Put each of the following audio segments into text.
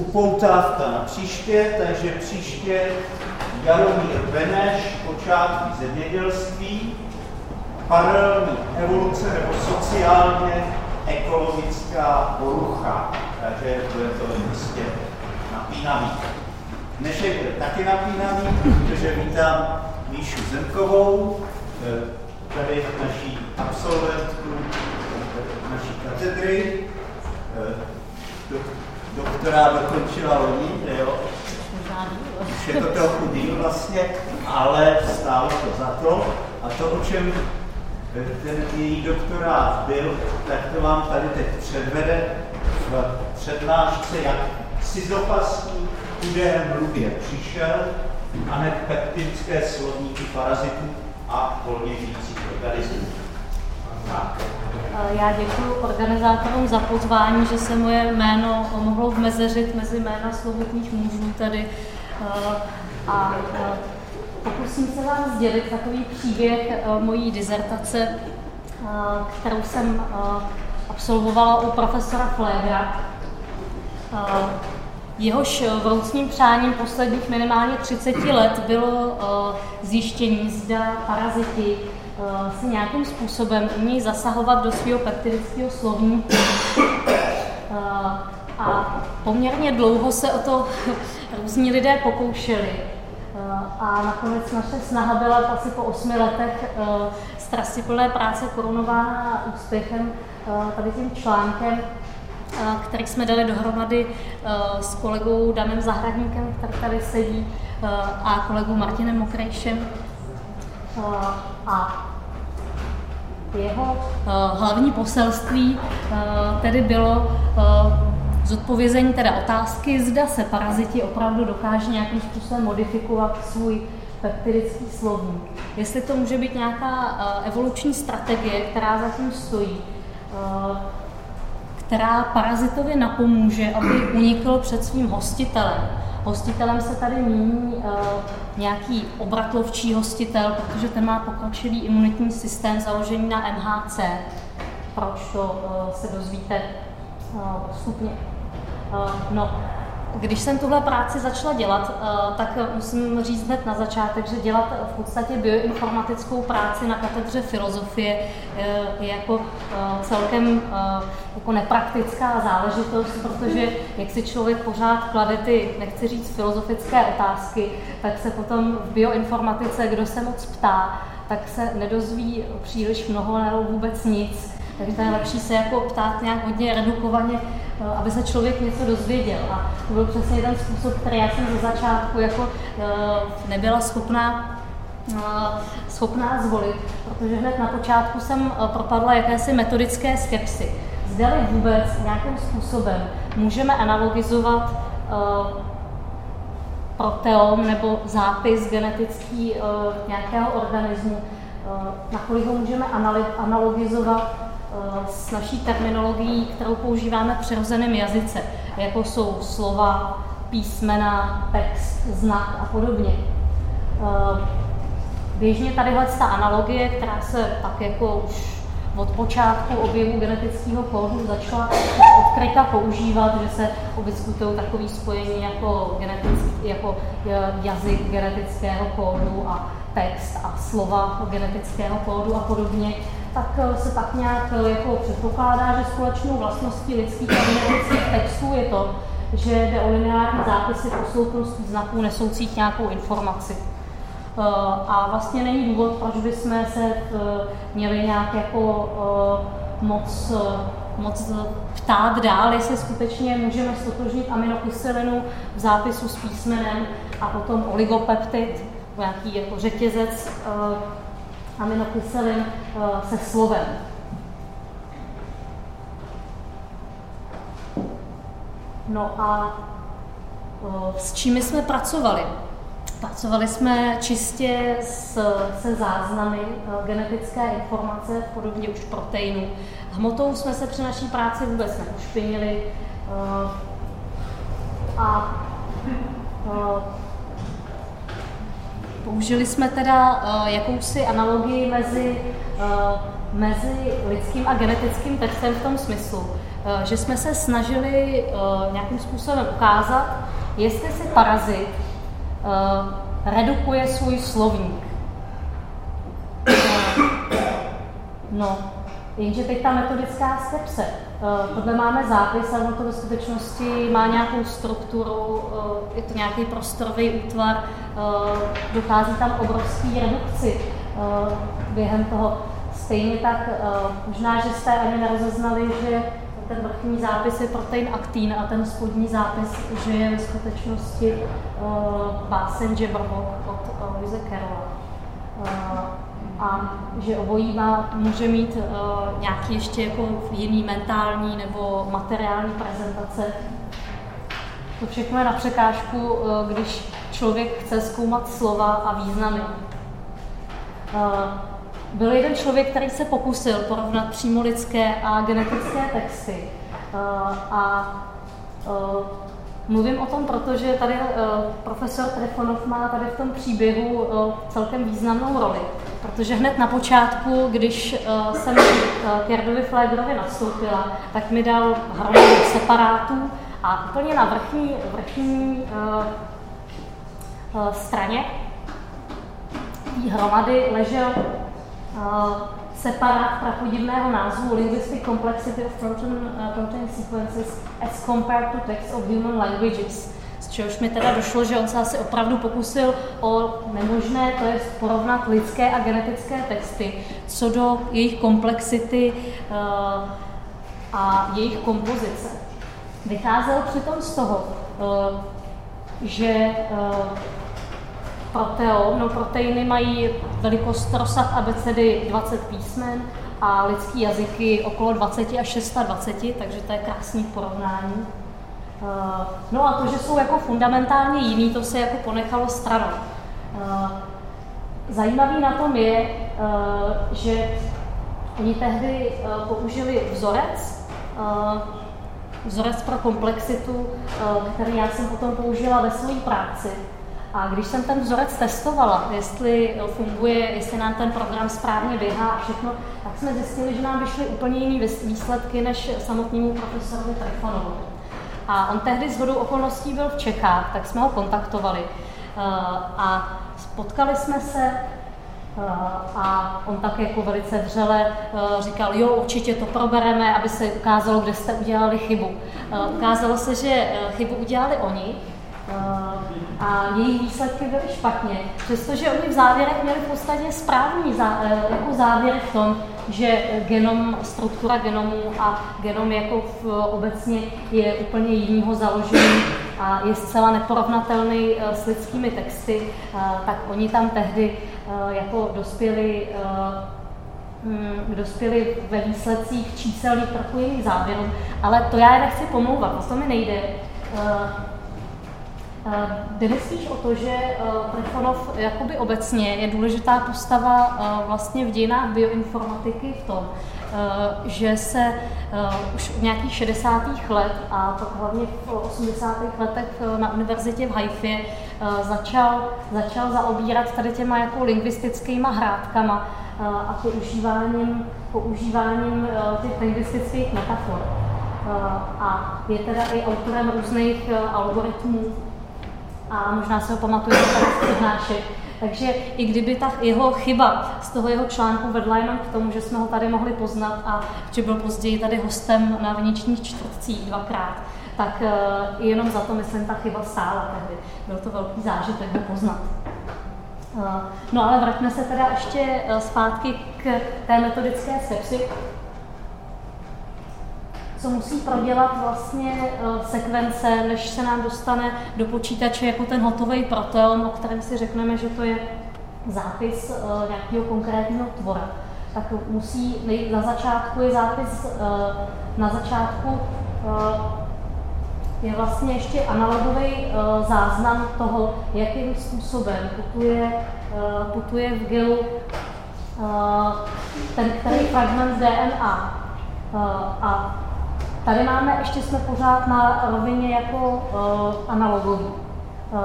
upoutávka na příště, takže příště Jaromír Beneš, počátky zemědělství, paralelní evoluce nebo sociálně ekologická porucha. Takže bude to jistě napínavý. Dnešek bude taky napínavý, protože vítám Míšu Zemkovou, eh, tady naší absolventku naší katedry, eh, doktora dokončila loni, jo? Už je to trochu díl vlastně, ale stálo to za to. A to, o čem ten její doktorát byl, tak to vám tady teď předvede v přednášce, jak sizopastní chudé mluvě přišel, a ne peptidické slovníky parazitů a volně žijících organismů. Já děkuji organizátorům za pozvání, že se moje jméno mohlo vmezeřit mezi jména slovutních mužů tady. A pokusím se vám sdělit takový příběh mojí dizertace, kterou jsem absolvovala u profesora Flégra. Jehož vroucním přáním posledních minimálně 30 let bylo zjištění, zda paraziti Eh, si nějakým způsobem umí zasahovat do svého peptidického slovníku. Eh, a poměrně dlouho se o to různí lidé pokoušeli. Eh, a nakonec naše snaha byla asi po osmi letech strastiplné práce korunována úspěchem tady tím článkem, který jsme dali dohromady s kolegou Danem Zahradníkem, který tady sedí, a kolegou Martinem Mokrejšem. A jeho uh, hlavní poselství uh, tedy bylo uh, zodpovězení teda otázky, zda se paraziti opravdu dokáže nějakým způsobem modifikovat svůj peptidický slovník. Jestli to může být nějaká evoluční strategie, která za tím stojí, která parazitovi napomůže, aby unikl před svým hostitelem. Hostitelem se tady míní uh, nějaký obratlovčí hostitel, protože ten má pokročilý imunitní systém založený na MHC. Proč to uh, se dozvíte uh, postupně. Uh, no, když jsem tuhle práci začala dělat, eh, tak musím říct hned na začátek, že dělat v podstatě bioinformatickou práci na katedře filozofie eh, je jako eh, celkem jako nepraktická záležitost, protože jak si člověk pořád klade ty, nechci říct filozofické otázky, tak se potom v bioinformatice, kdo se moc ptá, tak se nedozví příliš mnoho nebo vůbec nic. Takže je lepší se jako ptát nějak hodně redukovaně, eh, aby se člověk něco dozvěděl. A to byl přesně ten způsob, který já jsem ze začátku jako eh, nebyla schopná eh, schopná zvolit, protože hned na počátku jsem propadla jakési metodické skepsy. Zdali vůbec nějakým způsobem můžeme analogizovat proteom nebo zápis genetický nějakého organismu, nakolik ho můžeme analogizovat s naší terminologií, kterou používáme v přirozeném jazyce, jako jsou slova, písmena, text, znak a podobně. Eh, běžně tadyhle ta analogie, která se tak jako už od počátku objevu genetického kódu začala odkryta používat, že se vyskytují takové spojení jako, jako eh, jazyk genetického kódu a text a slova genetického kódu a podobně tak eh, se tak nějak eh, jako předpokládá, že společnou vlastností lidských a textů je to, že jde o lineární zápisy posloupností znaků nesoucích nějakou informaci. Eh, a vlastně není důvod, proč bychom se měli nějak jako moc, moc ptát dál, jestli skutečně můžeme stotožnit aminokyselinu v zápisu s písmenem a potom oligopeptid, nějaký jako řetězec aminokyselin eh, se slovem. No a eh, s čím jsme pracovali? Pracovali jsme čistě s, se záznamy eh, genetické informace v podobě už proteinů. Hmotou jsme se při naší práci vůbec neušpinili a Použili jsme teda uh, jakousi analogii mezi, uh, mezi lidským a genetickým textem v tom smyslu, že jsme se snažili nějakým způsobem ukázat, jestli si parazit redukuje svůj slovník. No, jenže teď ta metodická skepse. Tohle máme zápis, ale to ve skutečnosti má nějakou strukturu, je to nějaký prostorový útvar, dochází tam obrovský redukci během toho. Stejně tak možná, že jste ani nerozeznali, že ten vrchní zápis je protein aktín a ten spodní zápis, že je ve skutečnosti báseň Jabberwock od Luise Carrolla a že obojí má, může mít nějaký ještě jako jiný mentální nebo materiální prezentace. To všechno je na překážku, když člověk chce zkoumat slova a významy. Uh, byl jeden člověk, který se pokusil porovnat přímo lidské a genetické texty. Uh, a uh, Mluvím o tom, protože tady profesor Trefonov má tady v tom příběhu celkem významnou roli, protože hned na počátku, když jsem k Jardovi Flegerovi nastoupila, tak mi dal hromadu separátů a úplně na vrchní, vrchní straně té hromady ležel uh, separát prapodivného názvu Linguistic Complexity of Protein, uh, protein Sequences as Compared to Text of Human Languages. Z čehož mi teda došlo, že on se asi opravdu pokusil o nemožné, to je porovnat lidské a genetické texty, co do jejich komplexity uh, a jejich kompozice. Vycházel přitom z toho, uh, že uh, proteom. No, proteiny mají velikost rozsah abecedy 20 písmen a lidský jazyky okolo 20 až 620, takže to je krásný porovnání. Eh, no a to, že jsou jako fundamentálně jiný, to se jako ponechalo stranou. Eh, zajímavý na tom je, eh, že oni tehdy použili vzorec, vzorec pro komplexitu, který já jsem potom použila ve své práci. A když jsem ten vzorec testovala, jestli funguje, jestli nám ten program správně běhá a všechno, tak jsme zjistili, že nám vyšly úplně jiné výsledky než samotnému profesorovi Trefonovu. A on tehdy z hodou okolností byl v Čechách, tak jsme ho kontaktovali. Eh, a spotkali jsme se eh, a on tak jako velice vřele eh, říkal, jo, určitě to probereme, aby se ukázalo, kde jste udělali chybu. Ukázalo se, že chybu udělali oni, a jejich výsledky byly špatně, přestože oni v závěrech měli v podstatě správný zá, eh, jako závěr v tom, že genom, struktura genomu a genom jako v, obecně je úplně jinýho založení a je zcela neporovnatelný eh, s lidskými texty, eh, tak oni tam tehdy jako dospěli hm, dospěli ve výsledcích číselných trochu jiných závěrů, ale to já je nechci pomlouvat, o to mi nejde. Eh, jde mi spíš o to, že eh, jakoby obecně je důležitá postava eh, vlastně v dějinách bioinformatiky v tom, že se už v nějakých 60. let a to hlavně v 80. letech na univerzitě v Haifě začal, začal zaobírat tady těma jako lingvistickýma hrádkama a používáním, používáním těch lingvistických metafor. A je teda i autorem různých algoritmů a možná se ho pamatujete z přednášek. Takže i kdyby ta jeho chyba z toho jeho článku vedla jenom k tomu, že jsme ho tady mohli poznat a že byl později tady hostem na vnitřních čtvrtcích dvakrát, tak uh, jenom za to, myslím, ta chyba stála tehdy. Byl to velký zážitek ho poznat. Uh, no ale vraťme se teda ještě uh, zpátky k té metodické sepsi co musí prodělat vlastně eh, sekvence, než se nám dostane do počítače jako ten hotový proteom, o kterém si řekneme, že to je zápis eh, nějakého konkrétního tvora. Tak musí, na začátku je zápis, eh, na začátku je vlastně ještě analogový záznam toho, jakým způsobem putuje, putuje v gelu ten který fragment DNA. A Tady máme, ještě jsme pořád na rovině jako uh, analogový. Uh,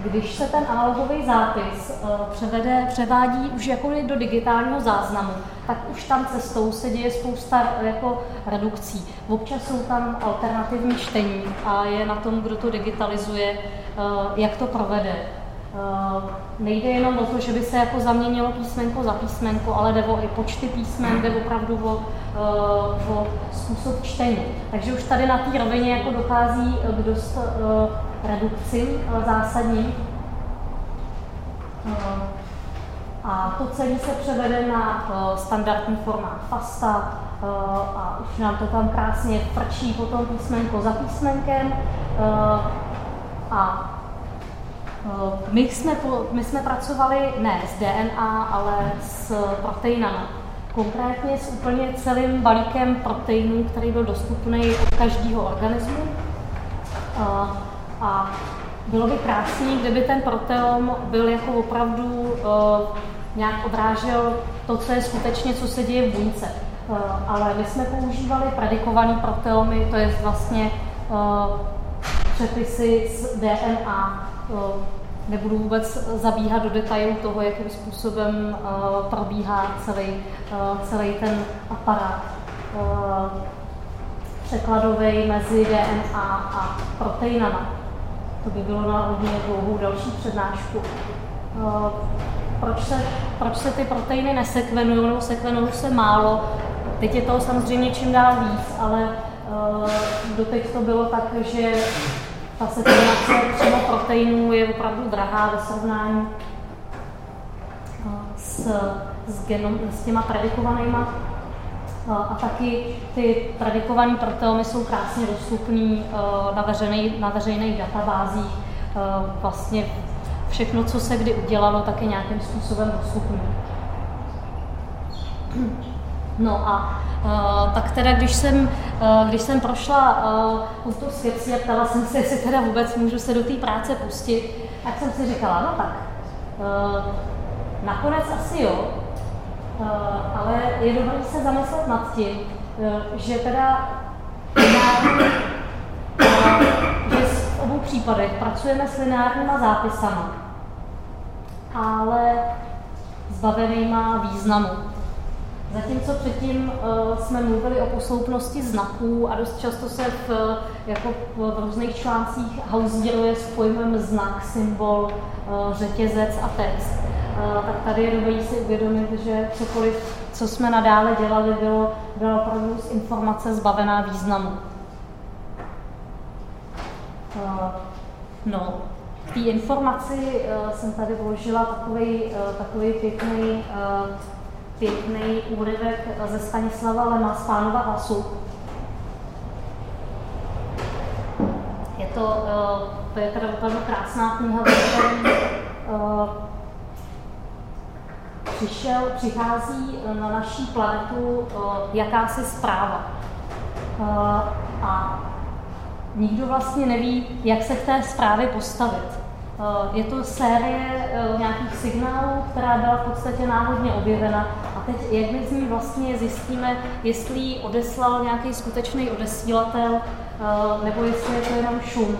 Když se ten analogový zápis uh, převede, převádí už jako do digitálního záznamu, tak už tam cestou se děje spousta jako redukcí. Občas jsou tam alternativní čtení a je na tom, kdo to digitalizuje, uh, jak to provede. Uh, nejde jenom o to, že by se jako zaměnilo písmenko za písmenko, ale jde o i počty písmen, jde opravdu o, uh, o způsob čtení. Takže už tady na té rovině jako dochází k dost uh, redukci zásadní. A to celé se převede na standardní formát FASTA a už nám to tam krásně frčí potom písmenko za písmenkem. A my jsme, my jsme pracovali ne s DNA, ale s proteinami. Konkrétně s úplně celým balíkem proteinů, který byl dostupný od každého organismu. A bylo by krásný, kdyby ten proteom byl jako opravdu uh, nějak odrážel to, co je skutečně, co se děje v buňce. Ale my jsme používali predikované proteomy, to je vlastně přepisy z DNA. Uh, nebudu vůbec zabíhat do detailů toho, jakým způsobem uh, probíhá celý, uh, celý ten aparát překladový mezi DNA a proteinama. To by bylo na hodně dlouhou další přednášku. Proč se, proč se ty proteiny nesekvenují, nebo sekvenují se málo? Teď je toho samozřejmě čím dál víc, ale doteď to bylo tak, že ta sekvenace přímo proteinů je opravdu drahá ve srovnání uh, s, s, genom, s těma predikovanýma a taky ty predikované proteomy jsou krásně dostupné na, veřejný, na veřejných databázích. Vlastně všechno, co se kdy udělalo, tak je nějakým způsobem dostupné. No a uh, tak teda, když jsem, uh, když jsem prošla uh, tu skepsi a ptala jsem se, jestli teda vůbec můžu se do té práce pustit, tak jsem si říkala, no tak, uh, nakonec asi jo, Uh, ale je dobré se zamyslet nad tím, uh, že teda lineární, uh, že v obou případech pracujeme s lineárníma zápisama, ale zbavenýma významu. Zatímco předtím uh, jsme mluvili o posloupnosti znaků a dost často se v, jako v různých článcích hauzíruje s pojmem znak, symbol, uh, řetězec a text tak tady je dobré si uvědomit, že cokoliv, co jsme nadále dělali, bylo, bylo opravdu z informace zbavená významu. No, v té informaci jsem tady vložila takový, takový pěkný, pěkný úryvek ze Stanislava Lema z Pánova hlasu. Je to, to je teda opravdu krásná kniha, přišel, přichází eh, na naší planetu eh, jakási zpráva. Eh, a nikdo vlastně neví, jak se k té zprávě postavit. Je to série nějakých signálů, která byla v podstatě náhodně objevena. A teď, jak my z ní vlastně zjistíme, jestli ji odeslal nějaký skutečný odesílatel, nebo jestli je to jenom šum.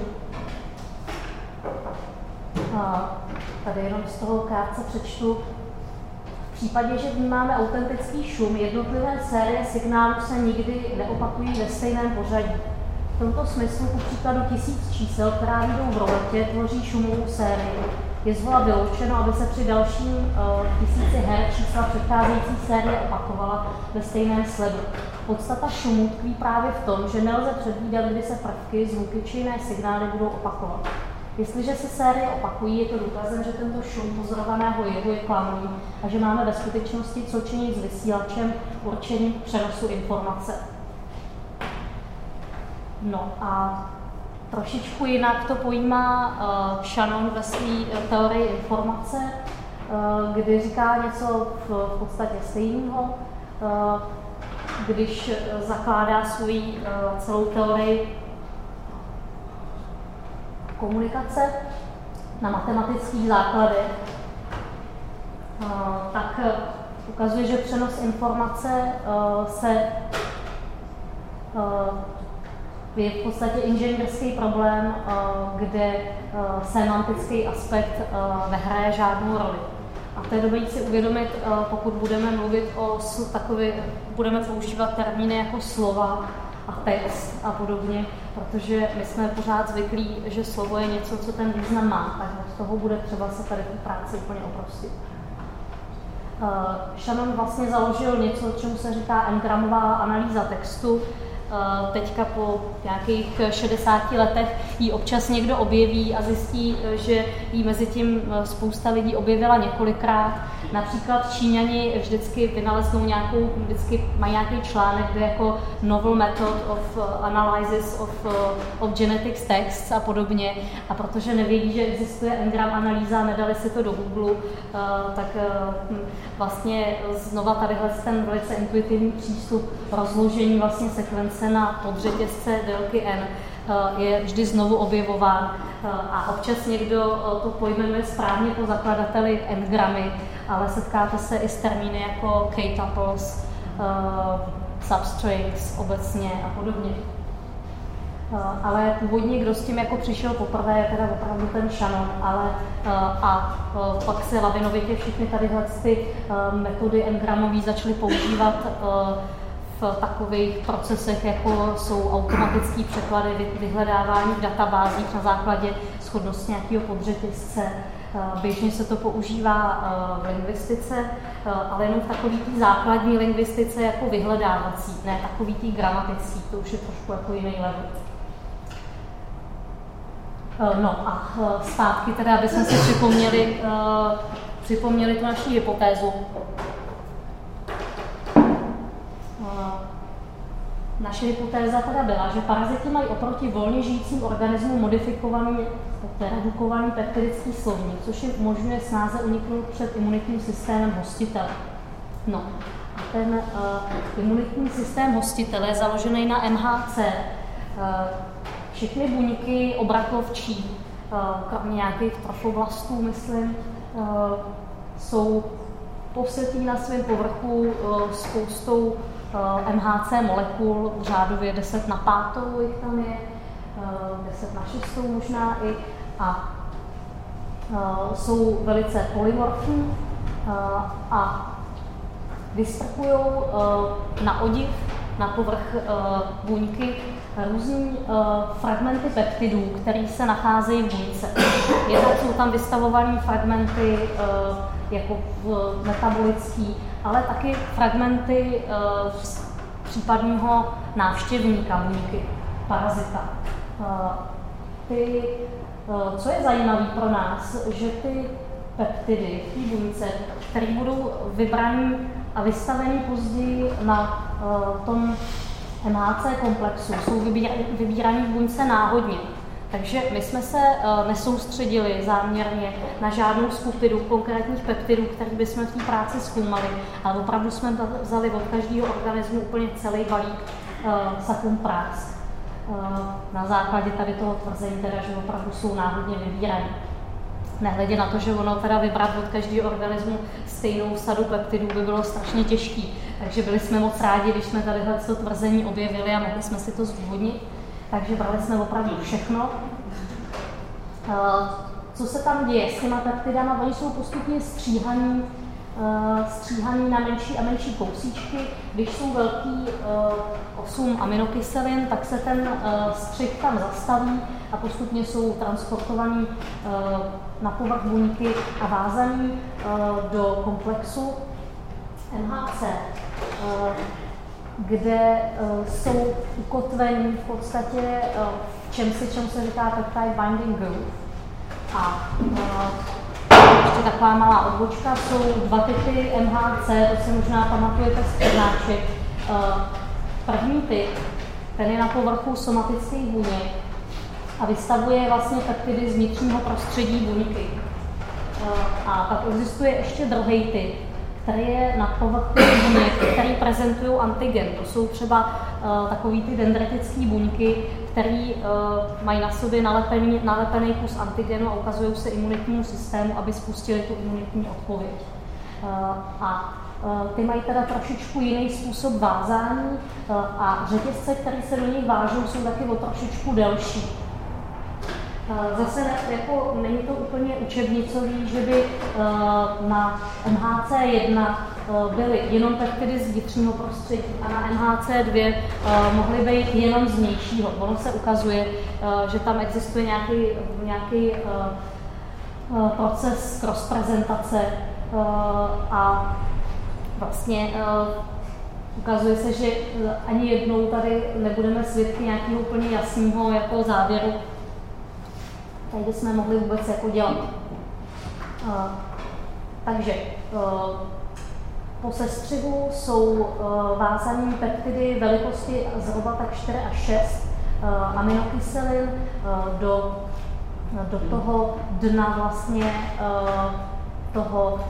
Tady jenom z toho krátce přečtu v případě, že vnímáme autentický šum, jednotlivé série signálů se nikdy neopakují ve stejném pořadí. V tomto smyslu ku příkladu tisíc čísel, která jdou v roletě, tvoří šumovou sérii. Je zvola vyloučeno, aby se při dalším uh, tisíci her čísla předcházející série opakovala ve stejném sledu. Podstata šumu tkví právě v tom, že nelze předvídat, kdy se prvky, zvuky či jiné signály budou opakovat. Jestliže se série opakují, je to důkazem, že tento šum pozorovaného jevu je klamný a že máme ve skutečnosti co činit s vysílačem určeným přenosu informace. No a trošičku jinak to pojímá uh, Shannon ve své uh, teorii informace, uh, kdy říká něco v, v podstatě stejného, uh, když zakládá svoji uh, celou teorii komunikace na matematických základech, tak e, ukazuje, že přenos informace e, se e, je v podstatě inženýrský problém, kde semantický aspekt nehraje žádnou roli. A to je dobré si uvědomit, pokud budeme mluvit o takové, budeme používat termíny jako slova a text a podobně, protože my jsme pořád zvyklí, že slovo je něco, co ten význam má, tak z toho bude třeba se tady tu práci úplně oprostit. Shannon vlastně založil něco, čemu se říká engramová analýza textu, Eh, teďka po nějakých 60 letech ji občas někdo objeví a zjistí, eh, že ji mezi tím eh, spousta lidí objevila několikrát. Například Číňani vždycky vynaleznou nějakou, vždycky mají nějaký článek, kde jako novel method of analysis of, of genetics texts a podobně. A protože nevědí, že existuje engram analýza, nedali si to do Google, tak hm, vlastně znova tadyhle ten velice intuitivní přístup rozložení vlastně sekvence se na podřetězce délky n eh, je vždy znovu objevován eh, a občas někdo eh, to pojmenuje správně po zakladateli n-gramy, ale setkáte se i s termíny jako k-tuples, substrings obecně a podobně. Ale původně, kdo s tím jako přišel poprvé, je teda opravdu ten Shannon, ale a pak se lavinovitě všechny tady ty metody n začaly používat v takových procesech, jako jsou automatické překlady, vyhledávání v databázích na základě schodnosti nějakého podřetězce. Eh, běžně se to používá eh, v lingvistice, eh, ale jenom v takové té základní lingvistice jako vyhledávací, ne takový tý gramatický, to už je trošku jako jiný level. No a zpátky teda, aby jsme si připomněli, připomněli tu naši hypotézu, Naše hypotéza teda byla, že paraziti mají oproti volně žijícím organismům modifikovaný, redukovaný peptidický slovník, což jim umožňuje snáze uniknout před imunitním systémem hostitele. No, a ten uh, imunitní systém hostitele je založený na MHC. Uh, všechny buňky obratlovčí, uh, nějakých trofoblastů, myslím, uh, jsou posetí na svém povrchu uh, spoustou Eh, MHC molekul řádově 10 na pátou jich tam je, 10 eh, na šestou možná i, a eh, jsou velice polymorfní a vystrkují na odiv, na povrch buňky různé fragmenty peptidů, které se nacházejí v buňce. Jednak jsou tam vystavované fragmenty jako metabolický, ale taky fragmenty uh, případného návštěvníka buňky, parazita. Uh, ty, uh, co je zajímavé pro nás, že ty peptidy v té buňce, které budou vybrané a vystaveny později na tom MHC komplexu, jsou vybírané v buňce náhodně. Takže my jsme se uh, nesoustředili záměrně na žádnou skupinu konkrétních peptidů, které bychom v té práci zkoumali, ale opravdu jsme vzali od každého organismu úplně celý balík uh, sakum prác. Uh, na základě tady toho tvrzení, teda, že opravdu jsou náhodně vybíraní. Nehledě na to, že ono teda vybrat od každého organismu stejnou sadu peptidů by bylo strašně těžký. Takže byli jsme moc rádi, když jsme tady to tvrzení objevili a mohli jsme si to zdůvodnit takže brali jsme opravdu všechno. Eh, co se tam děje s těma peptidama? Oni jsou postupně stříhaní, eh, stříhaní na menší a menší kousíčky. Když jsou velký 8 eh, aminokyselin, tak se ten střih tam zastaví a postupně jsou transportovaný na povrch buňky a vázaný do komplexu MHC kde uh, jsou ukotvení v podstatě uh, v čem si, čem se říká peptide binding group. A uh, ještě taková malá odbočka, jsou dva typy MHC, to si možná pamatujete z přednášek. Uh, první typ, ten je na povrchu somatických buněk a vystavuje vlastně peptidy z vnitřního prostředí buňky. Uh, a pak existuje ještě druhý typ, který je na povrchu buněk, který prezentují antigen. To jsou třeba uh, takový ty dendritické buňky, které uh, mají na sobě nalepený, nalepený kus antigenu a ukazují se imunitnímu systému, aby spustili tu imunitní odpověď. Uh, a ty mají teda trošičku jiný způsob vázání a řetězce, které se do nich vážou, jsou taky o trošičku delší. Zase jako není to úplně učebnicový, že by na MHC1 byly jenom peptidy z vnitřního prostředí a na MHC2 mohly být jenom z vnějšího. Ono se ukazuje, že tam existuje nějaký, nějaký proces cross-prezentace a vlastně ukazuje se, že ani jednou tady nebudeme svědky nějakého úplně jasného jako závěru, tady jsme mohli vůbec jako dělat. Takže po sestřihu jsou vázaní peptidy velikosti zhruba tak 4 až 6 aminokyselin do, do toho dna vlastně toho,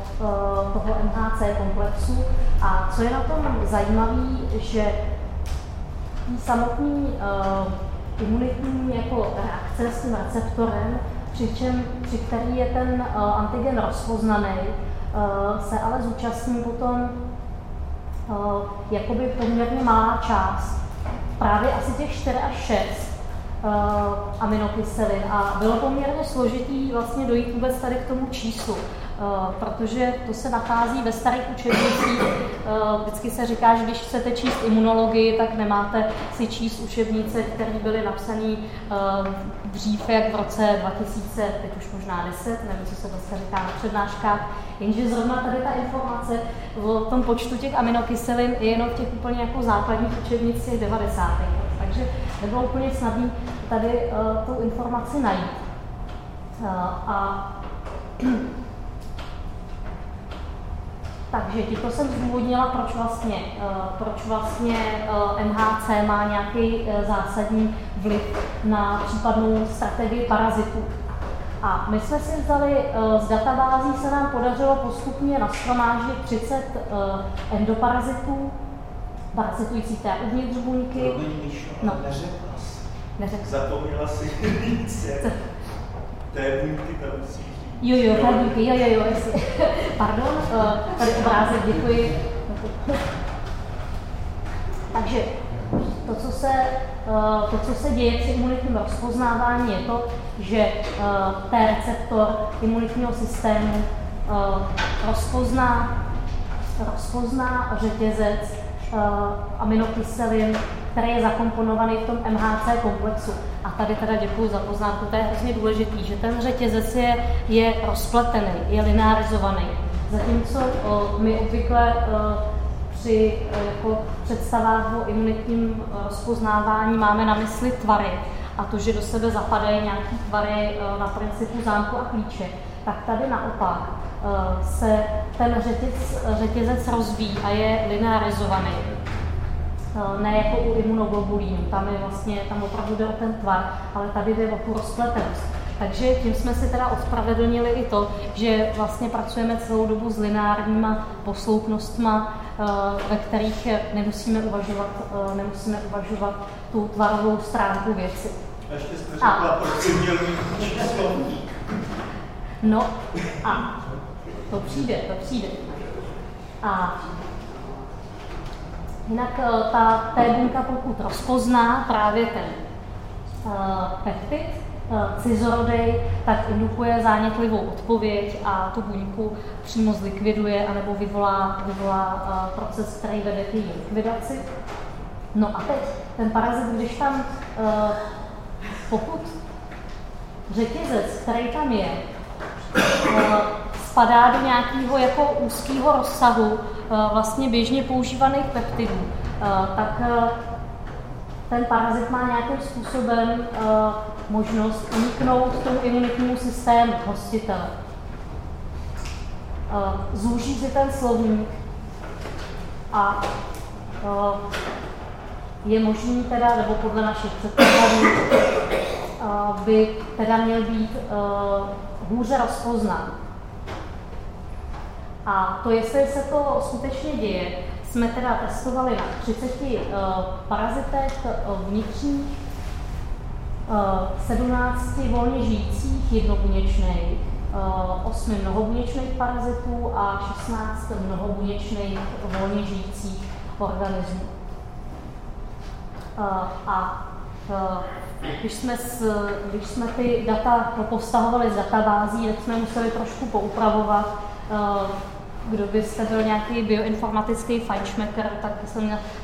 toho MHC komplexu. A co je na tom zajímavé, že samotný imunitní jako reakce s tím receptorem, přičem, při který je ten uh, antigen rozpoznaný, uh, se ale zúčastní potom uh, jakoby poměrně malá část, právě asi těch 4 až 6 uh, aminokyselin a bylo poměrně složitý vlastně dojít vůbec tady k tomu číslu. Eh, protože to se nachází ve starých učebnicích. Eh, vždycky se říká, že když chcete číst imunologii, tak nemáte si číst učebnice, které byly napsané eh, dřív, jak v roce 2000, teď už možná 10, nevím, co se dneska říká na přednáškách, jenže zrovna tady ta informace o tom počtu těch aminokyselin je jenom v těch úplně jako základních učebnicích 90. Takže nebylo úplně snadné tady uh, tu informaci najít. Uh, a takže tímto jsem zdůvodnila, proč vlastně, eh, proč vlastně eh, MHC má nějaký eh, zásadní vliv na případnou strategii parazitů. A my jsme si vzali, z databází se nám podařilo postupně nashromáždit 30 endoparazitů, parazitující té uvnitř buňky. No. Neřekla Zapomněla si říct, té buňky tam musí Jo, jo, díky, jo, jo, jo. Pardon, uh, tady obrázek, děkuji. Takže to, co se, uh, to, co se děje při imunitním rozpoznávání, je to, že uh, T receptor imunitního systému rozpozná, rozpozná řetězec aminokyselin který je zakomponovaný v tom MHC komplexu. A tady teda děkuji za poznámku, to je hrozně důležitý, že ten řetězec je, je rozpletený, je linearizovaný. Zatímco o, my obvykle o, při jako představách o imunitním rozpoznávání máme na mysli tvary a to, že do sebe zapadají nějaké tvary na principu zámku a klíče, tak tady naopak se ten řetěz, řetězec rozvíjí a je linearizovaný. Eh, ne jako u imunoglobulínu, tam je vlastně, tam opravdu jde o ten tvar, ale tady jde o tu rozpletenost. Takže tím jsme si teda ospravedlnili i to, že vlastně pracujeme celou dobu s lineárníma posloupnostma, eh, ve kterých nemusíme uvažovat, eh, nemusíme uvažovat tu tvarovou stránku věci. A ještě jste řekla, proč měl No a to přijde, to přijde. A Jinak eh, ta T buňka, pokud rozpozná právě ten uh, peptid, uh, cizorodej, tak indukuje zánětlivou odpověď a tu buňku přímo zlikviduje anebo vyvolá, vyvolá proces, který vede k její likvidaci. No a teď ten parazit, když tam, pokud řetězec, který tam je, spadá do nějakého jako úzkého rozsahu Eh, vlastně běžně používaných peptidů, eh, tak eh, ten parazit má nějakým způsobem možnost uniknout tomu imunitnímu systému hostitele. Zúží si ten slovník a je možný teda, nebo podle našich předpokladů, by teda měl být hůře rozpoznán. A to, jestli se to skutečně děje, jsme teda testovali na 30 uh, parazitech uh, vnitřních, uh, 17 volně žijících jednobuněčných, 8 mnohobuněčných parazitů a 16 mnohobuněčných volně žijících organismů. A když jsme, s, když jsme ty data postahovali z databází, tak jsme museli trošku poupravovat. Kdo byste byl nějaký bioinformatický fajnšmeker, tak,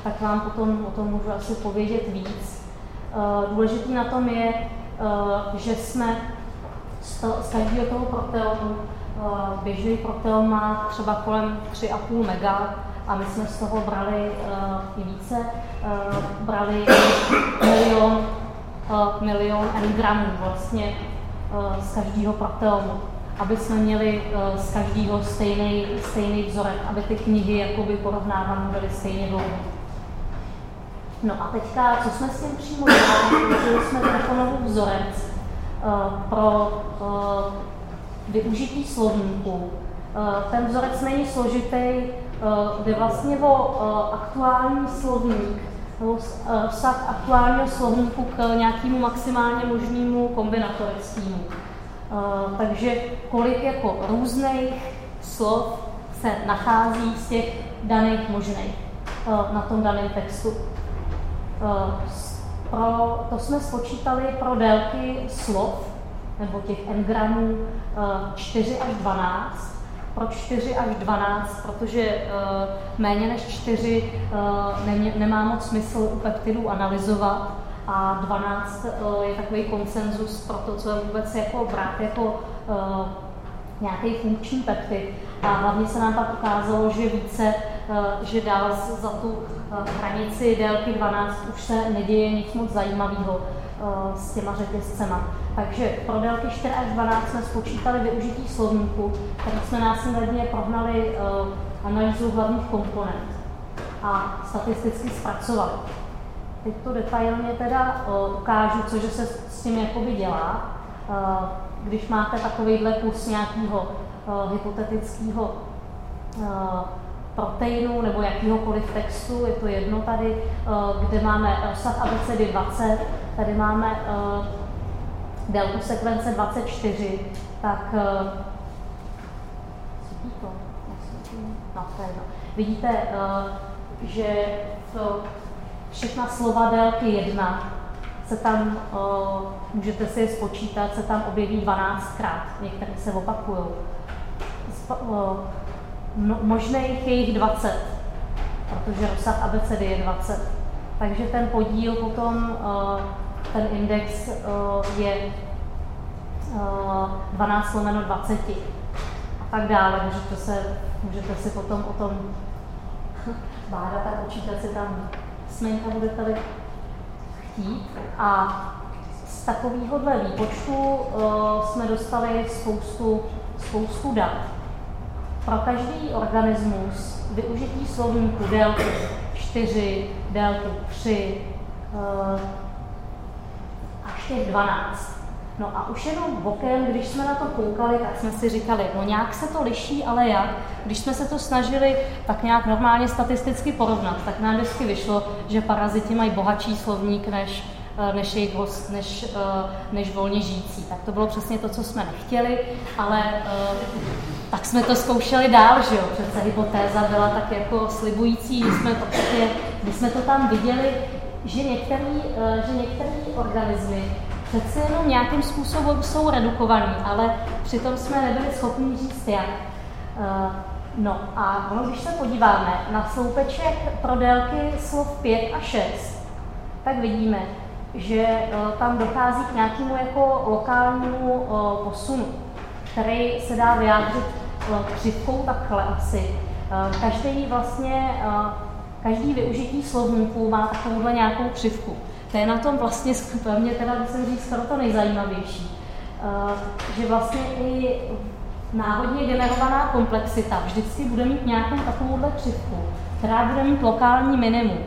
tak vám potom o tom můžu asi povědět víc. Důležitý na tom je, že jsme z, každého toho proteonu, běžný proteon má třeba kolem 3,5 mega, a my jsme z toho brali i více, brali milion, milion n gramů vlastně z každého proteonu, aby jsme měli uh, z každého stejný, stejný vzorek, aby ty knihy jakoby porovnávané byly stejně dlouhé. No a teďka, co jsme s tím přímo dělali, využili jsme telefonový vzorec uh, pro uh, využití slovníku. Uh, ten vzorec není složitý, Eh, jde vlastně o eh, aktuální slovník, nebo eh, vztah aktuálního slovníku k nějakému maximálně možnému kombinatorickému. Takže kolik jako různých slov se nachází z těch daných možných na tom daném textu. Pro, to jsme spočítali pro délky slov, nebo těch n-gramů 4 až 12, pro 4 až 12, protože méně než 4 uh, ne, nemá moc smysl u peptidů analyzovat a 12 uh, eh, je takový konsenzus pro to, co je vůbec jako brát jako uh, nějaký funkční peptid. A hlavně se nám pak ukázalo, že více, uh, že dál za tu hranici délky 12 už se neděje nic moc zajímavého s těma řetězcema. Takže pro délky 4 až 12 jsme spočítali využití slovníku, který jsme následně prohnali analýzu hlavních komponent a statisticky zpracovali. Teď to detailně teda uh, ukážu, cože se s tím jakoby dělá. Uh, když máte takovýhle kus nějakého uh, hypotetického uh, proteinu nebo jakýhokoliv textu, je to jedno tady, uh, kde máme rozsah abecedy 20, tady máme uh, délku sekvence 24, tak uh, to? No, to no. Vidíte, uh, že to všechna slova délky 1 se tam, uh, můžete si je spočítat, se tam objeví 12krát, některé se opakují. Uh, no, možných je jich 20, protože rozsah abecedy je 20. Takže ten podíl potom uh, ten index uh, je uh, 12 lomeno 20 a tak dále. Můžete, se, můžete si potom o tom bádat a počítat si tam směnka budete-li chtít. A z takovéhohle výpočtu uh, jsme dostali spoustu, spoustu dat. Pro každý organismus využití slovníku délky 4, délky 3, uh, až těch 12. No a už jenom bokem, když jsme na to koukali, tak jsme si říkali, no nějak se to liší, ale jak? Když jsme se to snažili tak nějak normálně statisticky porovnat, tak nám vždycky vyšlo, že paraziti mají bohatší slovník než, eh, než jejich host, než, eh, než volně žijící. Tak to bylo přesně to, co jsme nechtěli, ale eh, tak jsme to zkoušeli dál, že jo? Přece hypotéza byla tak jako slibující, jsme, to, když jsme to tam viděli, že některý, eh, že některý organismy přece jenom nějakým způsobem jsou redukovaný, ale přitom jsme nebyli schopni říct jak. Eh, no a ono, když se podíváme na sloupeček pro délky slov 5 a 6, tak vidíme, že eh, tam dochází k nějakému jako lokálnímu posunu, který se dá vyjádřit křivkou takhle asi. Každý vlastně každý využití slovníků má takovouhle nějakou křivku. To je na tom vlastně pro mě teda musím říct skoro to nejzajímavější. Uh, že vlastně i náhodně generovaná komplexita vždycky bude mít nějakou takovouhle křivku, která bude mít lokální minimum.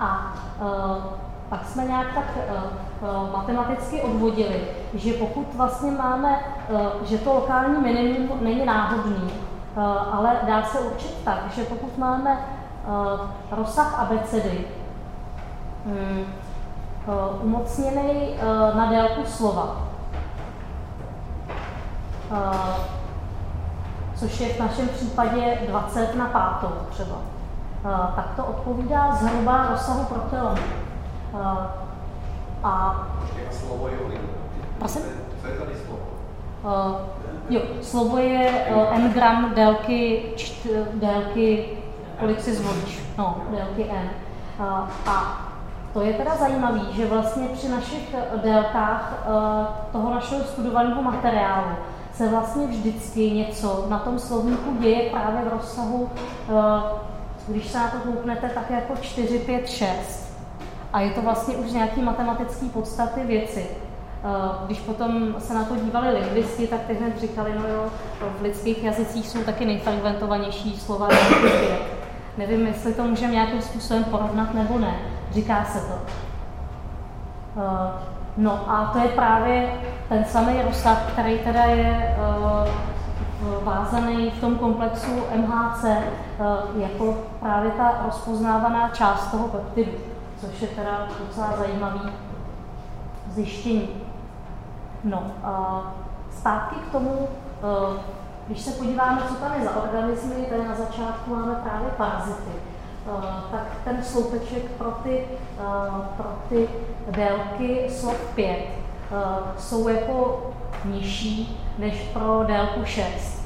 A uh, pak jsme nějak tak uh, matematicky odvodili, že pokud vlastně máme, že to lokální minimum není náhodný, ale dá se určit tak, že pokud máme rozsah abecedy um, uh, umocněný uh, na délku slova. což je v našem případě 20 na pátou třeba, tak to odpovídá zhruba rozsahu proteomu. A slovo je Prosím? Co je tady slovo? Uh, jo, slovo je uh, n gram délky, čt, délky, kolik si zvolíš, no, délky n. Uh, a to je teda zajímavé, že vlastně při našich délkách uh, toho našeho studovaného materiálu se vlastně vždycky něco na tom slovníku děje právě v rozsahu, uh, když se na to kouknete, tak jako 4, 5, 6. A je to vlastně už nějaký matematický podstaty věci. Eh, když potom se na to dívali lingvisti, tak teď hned říkali, no jo, v lidských jazycích jsou taky nejfrekventovanější slova. Nevím, jestli to můžeme nějakým způsobem porovnat nebo ne. Říká se to. Eh, no a to je právě ten samý rozsah, který teda je eh, vázaný v tom komplexu MHC jako právě ta rozpoznávaná část toho peptidu, což je teda docela zajímavý zjištění. No, a zpátky k tomu, když se podíváme, co tam je za organismy, tady na začátku máme právě parazity, tak ten sloupeček pro ty, e, pro ty délky slov 5 jsou jako nižší než pro délku 6.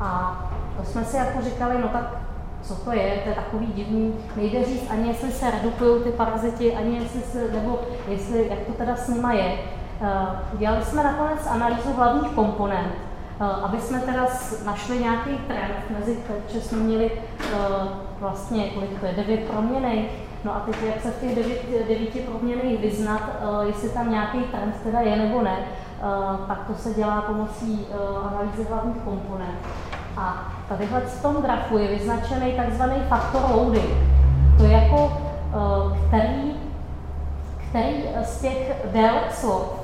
A to jsme si jako říkali, no tak co to je, to je takový divný, nejde říct ani jestli se redukují ty paraziti, ani jestli se, nebo jestli, jak to teda s nima je. Eh, udělali jsme nakonec analýzu hlavních komponent, eh, aby jsme teda našli nějaký trend mezi, že jsme měli eh, vlastně, kolik to je, devět proměnej, no a teď jak se v těch devět, devíti proměných vyznat, jestli tam nějaký trend teda je nebo ne, tak to se dělá pomocí analýzy hlavních komponent. A tadyhle v tom grafu je vyznačený takzvaný faktor loading. To je jako, který, který z těch délek slov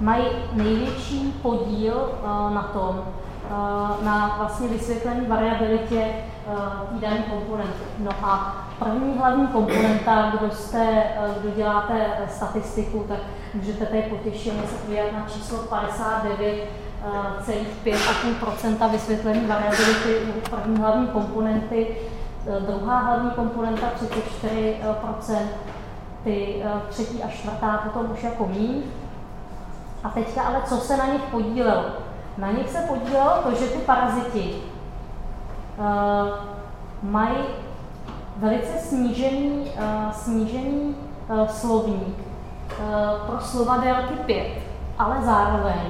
mají největší podíl uh, na tom, uh, na vlastně vysvětlení variabilitě uh, té dané komponenty. No a první hlavní komponenta, kdo, jste, kdo děláte statistiku, tak můžete tady potěšeně se podívat na číslo 59, celých 5,5 vysvětlení variability u první hlavní komponenty, druhá hlavní komponenta 34 ty třetí a čtvrtá potom už jako míň, a teďka ale co se na nich podílelo? Na nich se podílelo to, že ty paraziti uh, mají velice snížený, uh, snížený uh, slovník uh, pro slova délky 5, ale zároveň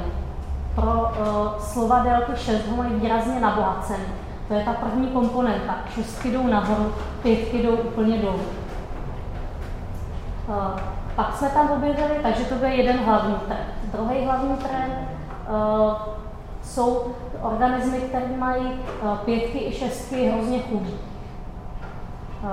pro uh, slova délky 6 ho mají výrazně nabohacený. To je ta první komponenta. Šestky jdou nahoru, pětky jdou úplně dolů. Uh, pak jsme tam objevili, takže to byl jeden hlavní trend. Druhý hlavní trend uh, jsou organismy, které mají uh, pětky i šestky hrozně chudí. Uh,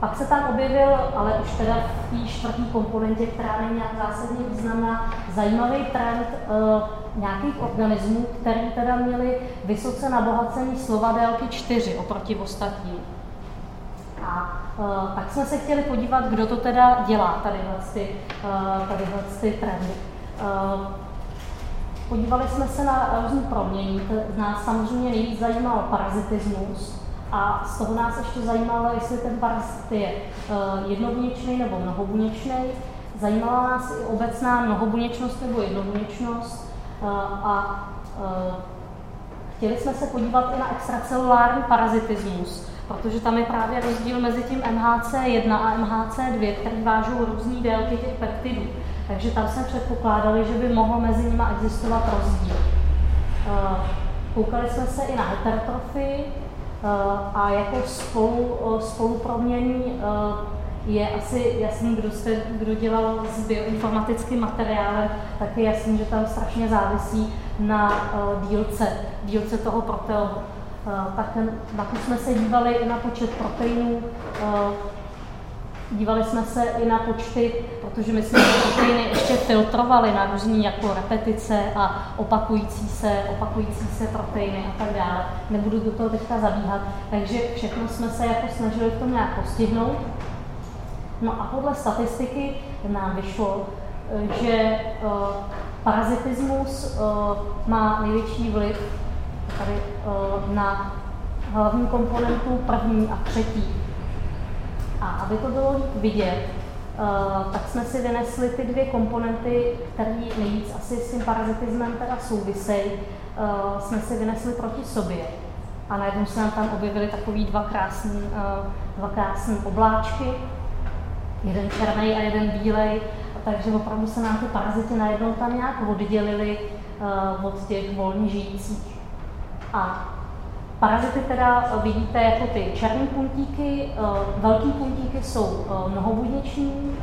pak se tam objevil, ale už teda v té čtvrté komponentě, která není nějak zásadně významná, zajímavý trend uh, nějakých organismů, které teda měly vysoce nabohacený slova délky 4 oproti ostatním. A uh, tak jsme se chtěli podívat, kdo to teda dělá, tadyhle ty, uh, tadyhle ty trendy. Uh, podívali jsme se na různé proměny, to nás samozřejmě nejvíc zajímal parazitismus a z toho nás ještě zajímalo, jestli ten parazit je uh, jednobuněčný nebo mnohobuněčný. Zajímala nás i obecná mnohobuněčnost nebo jednobuněčnost uh, a chtěli jsme se podívat i na extracelulární parazitismus, protože tam je právě rozdíl mezi tím MHC1 a MHC2, který vážou různé délky těch peptidů. Takže tam jsme předpokládali, že by mohl mezi nimi existovat rozdíl. Eh, koukali jsme se i na heterotrofii eh, a jako spolu, eh, spolupromění je asi jasný, kdo, jste, kdo dělal s bioinformatickým materiálem, tak je jasný, že tam strašně závisí na dílce, dílce toho proteomu. Tak na to jsme se dívali i na počet proteinů, Dívali jsme se i na počty, protože my jsme proteiny ještě filtrovali na různé jako repetice a opakující se, opakující se proteiny a tak dále. Nebudu do toho teďka zabíhat, takže všechno jsme se jako snažili v tom nějak postihnout. No a podle statistiky nám vyšlo, že uh, Parazitismus má největší vliv tady na hlavní komponentu první a třetí. A aby to bylo vidět, tak jsme si vynesli ty dvě komponenty, které nejvíc asi s tím parazitismem teda souvisejí, jsme si vynesli proti sobě. A najednou se nám tam objevily takový dva krásný, eh, dva krásný obláčky, jeden černý a jeden bílej, takže opravdu se nám ty parazity najednou tam nějak oddělily eh, od těch volně žijících. A parazity teda vidíte jako ty černé puntíky, eh, velký puntíky jsou mnohobuněční,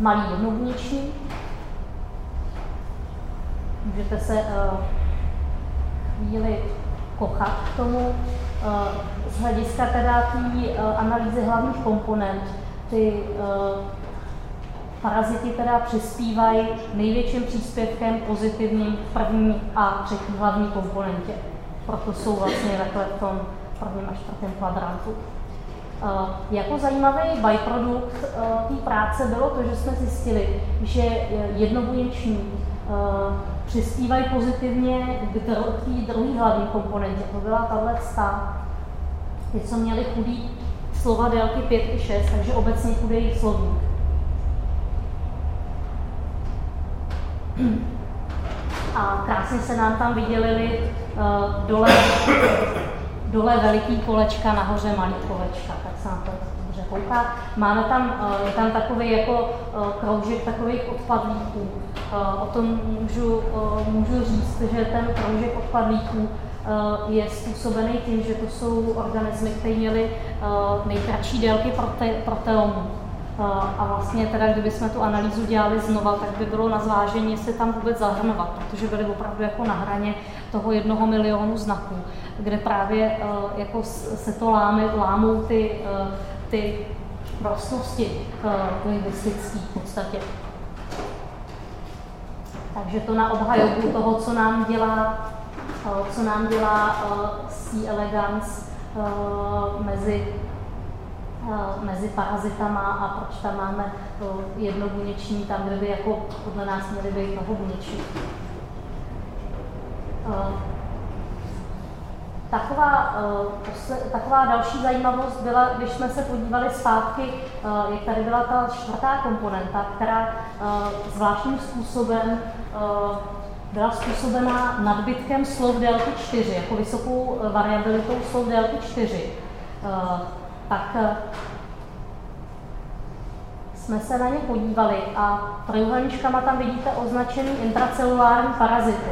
malý jednobuněční. Můžete se chvíli kochat k tomu eh, z hlediska teda té eh, analýzy hlavních komponent. Ty eh, paraziti teda přispívají největším příspěvkem pozitivním v první a třetí hlavní komponentě. Proto jsou vlastně takhle v tom prvním a čtvrtém kvadrantu. Jako zajímavý byprodukt té práce bylo to, že jsme zjistili, že jednobuněční přispívají pozitivně k té druhé hlavní komponentě. To byla tahle stá. Ty, co měli chudý slova délky 5 i 6, takže obecně chudý slovník. A krásně se nám tam vydělili uh, dole, dole veliký kolečka, nahoře malý kolečka, tak se nám to dobře kouká. Máme tam, uh, je tam takový jako uh, kroužek takových odpadlíků, O tom můžu, můžu říct, že ten proužek odpadlíků je způsobený tím, že to jsou organismy, které měly nejkratší délky prote, proteomů. A vlastně teda, kdybychom tu analýzu dělali znova, tak by bylo na zvážení, jestli tam vůbec zahrnovat, protože byly opravdu jako na hraně toho jednoho milionu znaků, kde právě jako se to láme, lámou ty, ty vlastnosti lingvistické v podstatě. Takže to na obhajobu toho, co nám dělá, eh, co nám dělá eh, C. elegans eh, mezi, mezi parazitama a proč tam máme jednobuněční, tam, kde by jako podle nás měly být mnohobuněční. Taková, eh, taková další zajímavost byla, když jsme se podívali zpátky, eh, jak tady byla ta čtvrtá komponenta, která eh, zvláštním způsobem byla způsobená nadbytkem slov délky 4, jako vysokou variabilitou slov délky 4. Tak jsme se na ně podívali a trojuhelníčkama tam vidíte označený intracelulární parazity.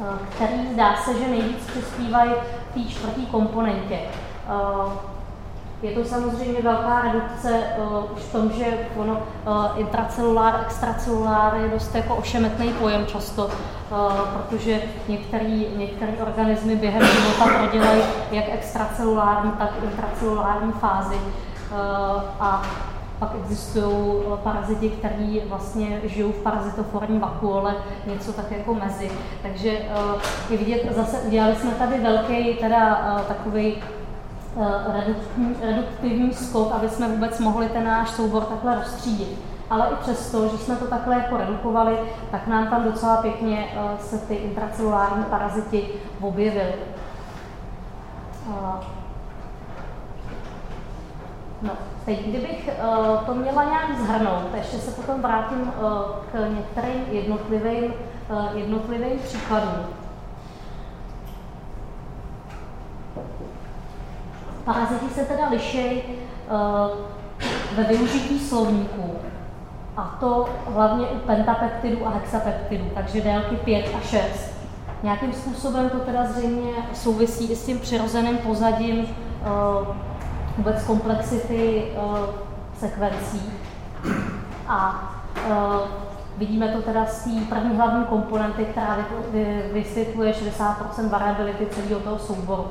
Eh, který zdá se, že nejvíc přispívají té čtvrté komponentě. Je to samozřejmě velká redukce uh, už v tom, že ono, uh, intracelulár, extracelulár je dost jako ošemetný pojem často, uh, protože některé organismy během života prodělají jak extracelulární, tak intracelulární fázi. Uh, a pak existují paraziti, kteří vlastně žijou v parazitoforní vakuole, něco tak jako mezi. Takže je vidět, zase udělali jsme tady velký teda takový reduktivní skok, aby jsme vůbec mohli ten náš soubor takhle rozstřídit. Ale i přesto, že jsme to takhle jako redukovali, tak nám tam docela pěkně se ty intracelulární paraziti objevily. No, teď kdybych to měla nějak zhrnout, ještě se potom vrátím k některým jednotlivým, jednotlivým příkladům. Paraziti se teda liší uh, ve využití slovníků, a to hlavně u pentapeptidů a hexapeptidů, takže délky 5 a 6. Nějakým způsobem to teda zřejmě souvisí i s tím přirozeným pozadím uh, vůbec komplexity uh, sekvencí. A vidíme to teda z té první hlavní komponenty, která vysvětluje 60% variability celého toho souboru.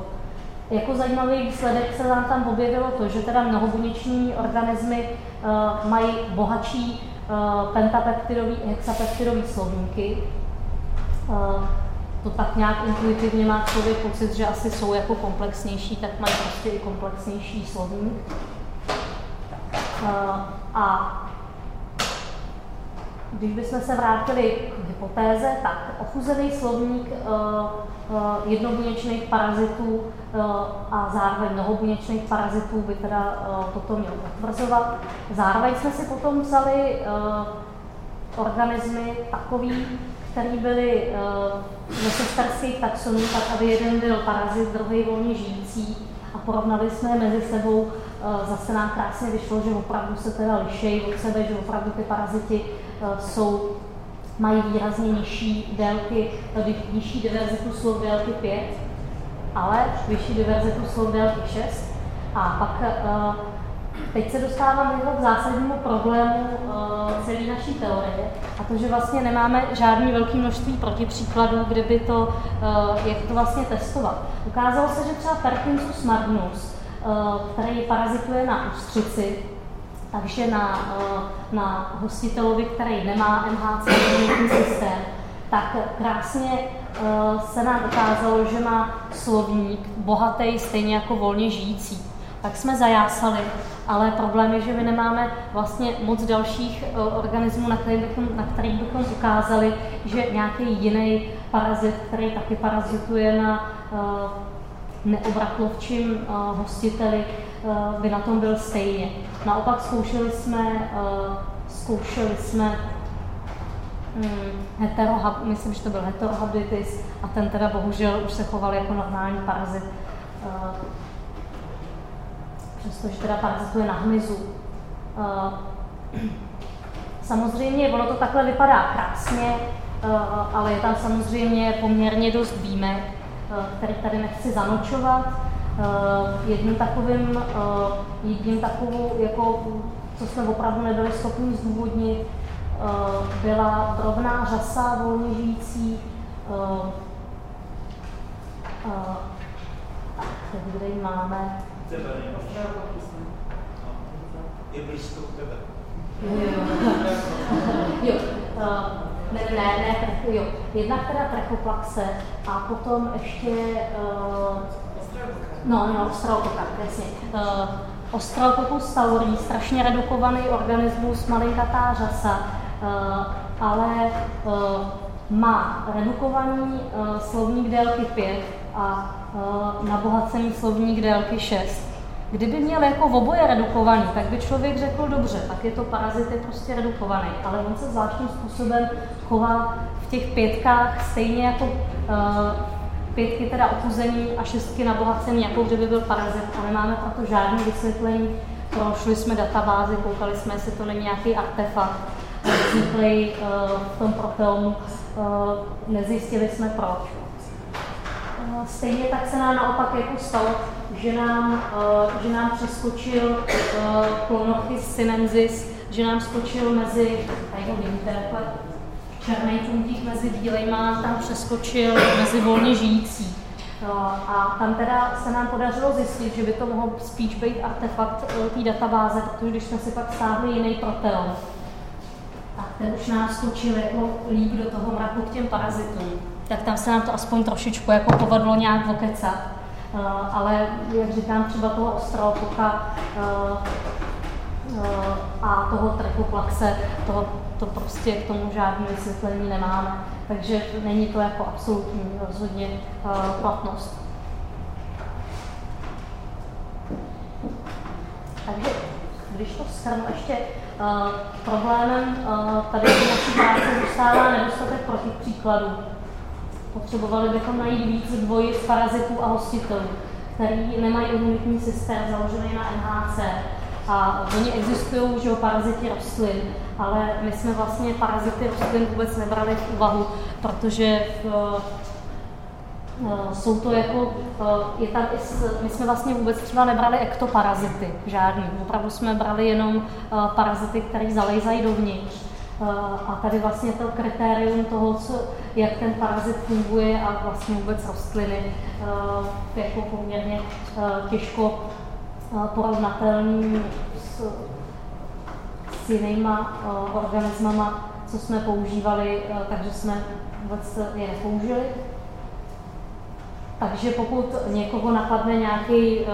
Jako zajímavý výsledek se nám tam objevilo to, že teda mnohobuněční organismy uh, mají bohatší uh, pentapeptidový i hexapeptidový slovníky. Uh, to tak nějak intuitivně má člověk pocit, že asi jsou jako komplexnější, tak mají prostě i komplexnější slovník. Uh, a když bychom se vrátili k hypotéze, tak ochuzený slovník jednobuněčných parazitů a zároveň mnohobuněčných parazitů by teda toto měl potvrzovat. Zároveň jsme si potom vzali organismy takový, které byly ze sesterských taxonů, tak aby jeden byl parazit, druhý volně žijící a porovnali jsme je mezi sebou. Zase nám krásně vyšlo, že opravdu se teda lišejí od sebe, že opravdu ty paraziti jsou, mají výrazně nižší délky, nižší diverzitu slov délky 5, ale vyšší diverzitu slov délky 6. A pak Teď se dostávám k zásadnímu problému uh, celé naší teorie, a to, že vlastně nemáme žádný velký množství protipříkladů, kde by to, jak to vlastně testovat. Ukázalo se, že třeba Perkinsus magnus, který parazituje na ústřici, takže na, uh, na hostitelovi, který nemá MHC systém, tak krásně uh, se nám ukázalo, že má slovník bohatý, stejně jako volně žijící. Tak jsme zajásali ale problém je, že my nemáme vlastně moc dalších eh, organismů, na kterých bychom, na kterých bychom ukázali, že nějaký jiný parazit, který taky parazituje na neobratlovčím uh, hostiteli, uh, by na tom byl stejně. Naopak zkoušeli jsme, uh, zkoušeli jsme hmm, heterohab, myslím, že to byl heterohabitis a ten teda bohužel už se choval jako normální parazit. Přestože teda parazituje na hmyzu. Eh, samozřejmě ono to takhle vypadá krásně, eh, ale je tam samozřejmě poměrně dost výjimek, eh, který tady nechci zanočovat. Jedním takovým, jedním takovou, jako, co jsme opravdu nebyli schopni zdůvodnit, byla drobná řasa volně žijící, tak, kde ji máme, tebe Je blízko k tebe. Jo, uh, ne, ne, ne, jo. Jednak teda trechoplaxe a potom ještě, uh, no, no, Australopithecus, přesně. Uh, Australopithecus taurí, strašně redukovaný organismus, malinkatá řasa, uh, ale uh, má redukovaný uh, slovník délky 5 a uh, nabohacený slovník délky 6. Kdyby měl jako oboje redukovaný, tak by člověk řekl dobře, tak je to parazit, je prostě redukovaný, ale on se zvláštním způsobem chová v těch pětkách stejně jako uh, pětky teda ochuzení a šestky nabohacený, jako kdyby byl parazit a nemáme proto žádné vysvětlení. Prošli jsme databázi, koukali jsme, jestli to není nějaký artefakt vzniklý uh, v tom profilu, uh, nezjistili jsme proč. Stejně tak se nám naopak jako stalo, že nám, uh, že nám přeskočil uh, Clonopis sinensis, že nám skočil mezi, tady ho vidíte, černý puntík mezi bílejma, tam přeskočil mezi volně žijící. Uh, a tam teda se nám podařilo zjistit, že by to mohl spíš být artefakt té databáze, protože když jsme si pak stáhli jiný proteon, tak ten už nás skočil jako líp do toho mraku k těm parazitům. Tak tam se nám to aspoň trošičku jako povedlo nějak okecat. Uh, ale jak říkám, třeba toho ostralopoka uh, uh, a toho trechoplaxe, toho, to prostě k tomu žádné vysvětlení nemáme. Takže není to jako absolutní rozhodně platnost. Takže když to schrnu ještě, uh, problémem uh, tady naší práce zůstává nedostatek protipříkladů. Potřebovali bychom najít víc dvojic parazitů a hostitelů, který nemají imunitní systém založený na MHC. A oni existují, že jo, paraziti rostlin, ale my jsme vlastně parazity rostlin vůbec nebrali v úvahu, protože v, uh, jsou to jako, uh, je tam my jsme vlastně vůbec třeba nebrali ektoparazity, žádný. Opravdu jsme brali jenom parazity, které zalejzají dovnitř. A tady vlastně to kritérium toho, co, jak ten parazit funguje a vlastně vůbec rostliny, jako poměrně těžko porovnatelný s, s jinýma organismama, co jsme používali, takže jsme vůbec je nepoužili. Takže pokud někoho napadne nějaký, eh,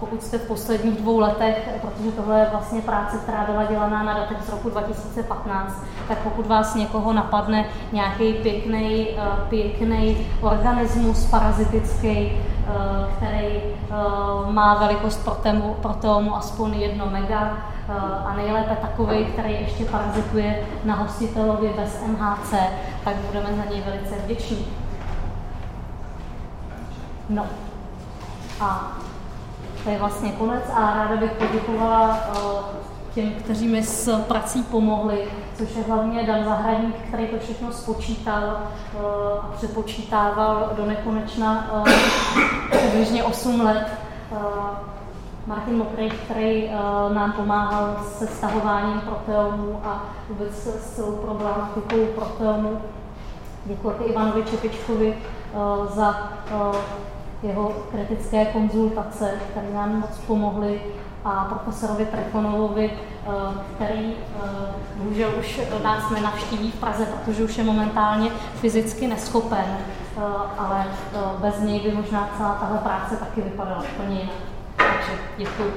pokud jste v posledních dvou letech, protože tohle je vlastně práce, která byla dělaná na datech z roku 2015, tak pokud vás někoho napadne nějaký pěkný, eh, pěkný organismus parazitický, eh, který má velikost protému, proteomu aspoň 1 mega a nejlépe takový, který ještě parazituje na hostitelovi bez MHC, tak budeme za něj velice vděční. No. A to je vlastně konec a ráda bych poděkovala uh, těm, kteří mi s prací pomohli, což je hlavně Dan Zahradník, který to všechno spočítal uh, a přepočítával do nekonečna uh, přibližně 8 let. Martin Mokrý, který nám pomáhal se stahováním proteomů a vůbec s celou problematikou proteomů. Děkuji Ivanovi Čepičkovi za jeho kritické konzultace, které nám moc pomohly, a profesorovi Trefonovovi, eh, který eh, bohužel už nás nenavštíví v Praze, protože už je momentálně fyzicky neschopen, eh, ale bez něj by možná celá tahle práce taky vypadala úplně jinak. Takže děkuji.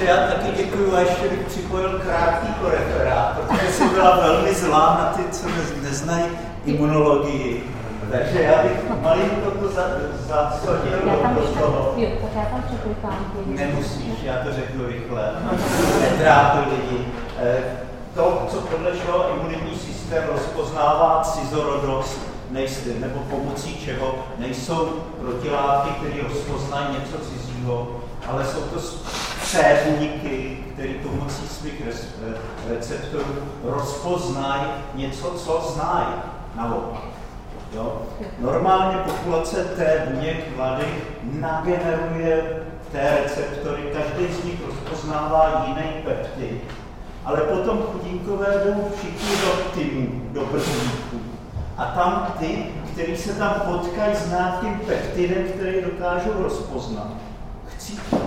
Já taky děkuji a ještě bych připojil krátký referát, protože jsem byla velmi zlá na ty, co neznají imunologii. Takže já bych malinko to zasadil do toho. Jo, tak já tam. Nemusíš, já to řeknu rychle. Netrápil lidi. Eh, to, co podle čeho imunitní systém rozpoznává cizorodost, nejste, nebo pomocí čeho nejsou protilátky, které rozpoznají něco cizího, ale jsou to přébníky, které pomocí svých receptorů rozpoznají něco, co znají naopak. Jo? Normálně populace té buněk mladých nageneruje té receptory, každý z nich rozpoznává jiný peptid, ale potom chudínkové jdou všichni do týmu, do brzníků. A tam ty, kteří se tam potkají s nějakým peptidem, který dokážou rozpoznat, chcípnou.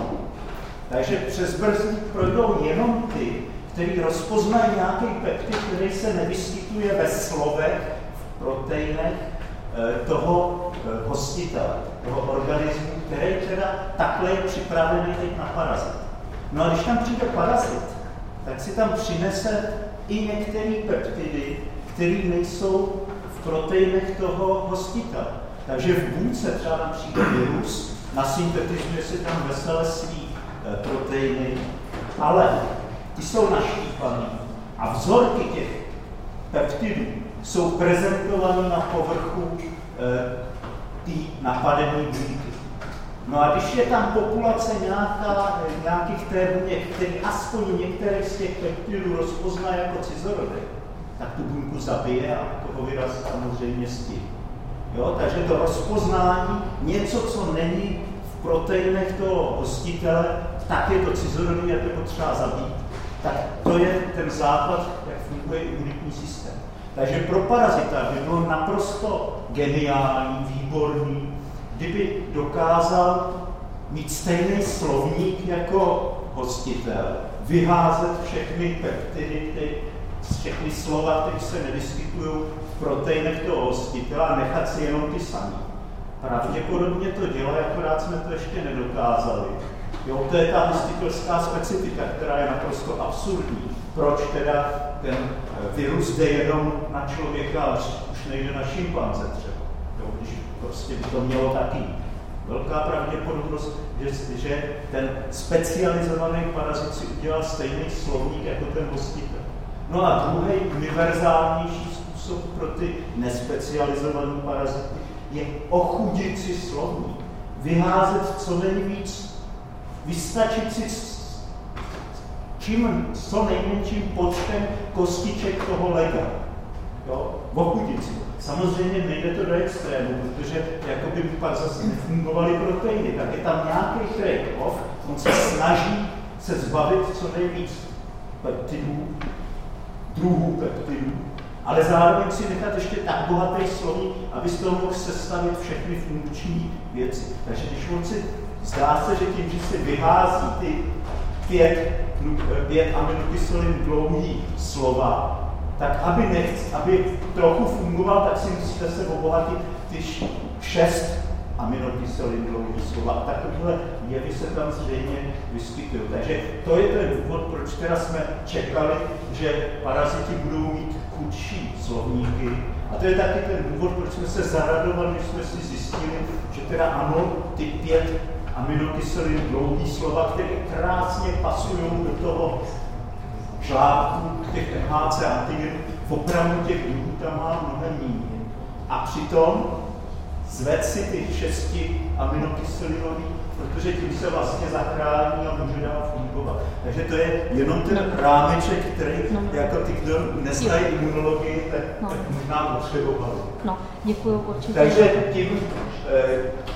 Takže přes brzník projdou jenom ty, kteří rozpoznají nějaký peptid, který se nevyskytuje ve slovech, v proteinech eh, toho eh, hostitele, toho organismu, který teda takhle je připravený teď na parazit. No a když tam přijde parazit, tak si tam přinese i některé peptidy, které nejsou v proteinech toho hostitele. Takže v buňce třeba nám přijde virus, nasyntetizuje si tam veselé svý proteiny, ale ty jsou naštípané a vzorky těch peptidů jsou prezentované na povrchu e, té napadené buňky. No a když je tam populace nějaká, nějakých té který aspoň některé z těch peptidů rozpozná jako cizorodek, tak tu buňku zabije a toho vira samozřejmě stihne. Jo, takže to rozpoznání, něco, co není v proteinech toho hostitele, tak je to cizorodní, jak je potřeba zabít. Tak to je ten základ, jak funguje imunitní systém. Takže pro parazita by bylo naprosto geniální, výborný, kdyby dokázal mít stejný slovník jako hostitel, vyházet všechny peptidy, ty, všechny slova, které se nevyskytují v proteinech toho hostitela a nechat si jenom ty samé. Pravděpodobně to dělá, akorát jsme to ještě nedokázali. Jo, to je ta hostitelská specifika, která je naprosto absurdní. Proč teda ten eh, virus jde jenom na člověka, a už nejde na šimpanze třeba. Jo, když prostě by to mělo taky. Velká pravděpodobnost, že, že ten specializovaný parazit si udělal stejný slovník jako ten hostitel. No a druhý univerzálnější způsob pro ty nespecializované parazity je ochudit si slovník. Vyházet co nejvíc vystačit si s čím, co nejmenším počtem kostiček toho lega. Jo? Ochudit si. Samozřejmě nejde to do extrému, protože jako by pak zase nefungovaly proteiny, tak je tam nějaký trade-off, on se snaží se zbavit co nejvíc peptidů, druhů peptidů, ale zároveň si nechat ještě tak bohatý slovník, aby z toho mohl sestavit všechny funkční věci. Takže když on si Zdá se, že tím, že se vyhází ty, pět, pět aminokyselin dlouhý slova, tak aby, nechc, aby trochu fungoval, tak si musíte se obohatit ty šest aminokyselin dlouhý slova. A takovéhle jevy se tam zřejmě vyskytují. Takže to je ten důvod, proč teda jsme čekali, že paraziti budou mít chudší slovníky. A to je taky ten důvod, proč jsme se zaradovali, když jsme si zjistili, že teda ano, ty pět aminokyselin dlouhý slova, které krásně pasují do toho žlábku těch MHC antigenů, opravdu těch důvodů tam má mnohem méně. A přitom zved si ty šesti aminokyselinový, protože tím se vlastně zachrání a může dál fungovat. Takže to je jenom ten rámeček, který no. jako ty, kdo neznají imunologii, tak, no. tak možná potřebovali. No, děkuji určitě. Takže tím, eh,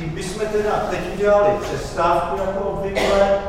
tím bychom teda teď udělali přestávku jako obvykle.